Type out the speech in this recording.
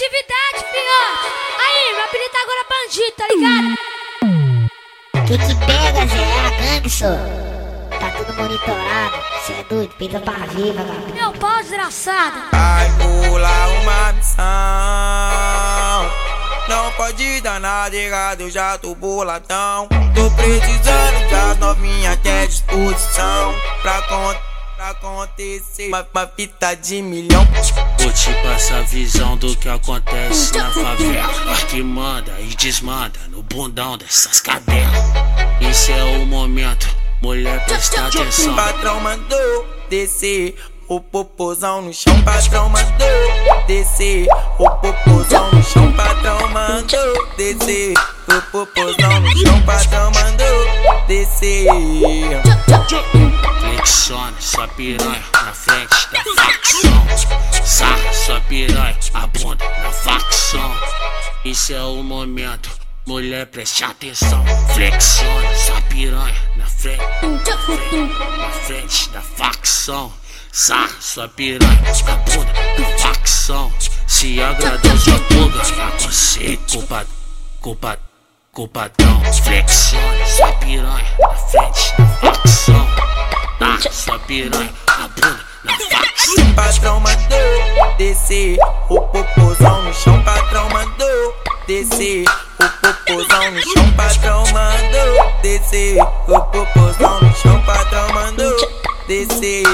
atividade, fiote. Aí, meu apelido agora é bandido, tá ligado? Que que pega, Zé? É a gangue, só. Tá tudo monitorado. Cê é doido, pisa pra vagabundo. Meu pau desgraçado. Vai pular uma missão. Não pode dar nada errado, eu já tô boladão. Tô precisando das novinhas que é disposição. Pra, con pra acontecer uma, uma fita de milhão. Vou te passar a visão do que acontece na favela. Que manda e desmanda no bundão dessas cadelas. Esse é o momento, mulher, presta atenção. O patrão mandou descer o popozão no chão. Patrão mandou descer o popozão no chão. Patrão mandou descer o popozão no chão. Patrão mandou descer. Flexiona sua piranha na frente da facção. Sarra sua piranha, a bunda na facção. Esse é o momento, mulher, preste atenção. Flexiona sua piranha na frente, na frente, na frente da facção. Sarra sua piranha, a bunda na facção. Se agradou sua é você, culpado, culpado, culpadão. Flexiona piranha, a bunda na faca. O patrão mandou descer o popozão no chão, patrão mandou descer o popozão no chão, patrão mandou descer o popozão no chão, patrão mandou descer.